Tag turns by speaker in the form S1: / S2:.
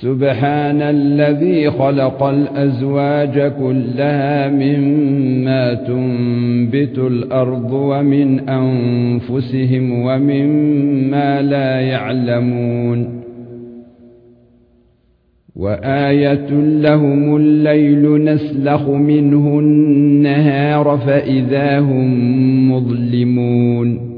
S1: سبحان الذي خلق الأزواج كلها مما تنبت الأرض ومن أنفسهم ومما لا يعلمون وآية لهم الليل نسلخ منه النهار فإذا هم مظلمون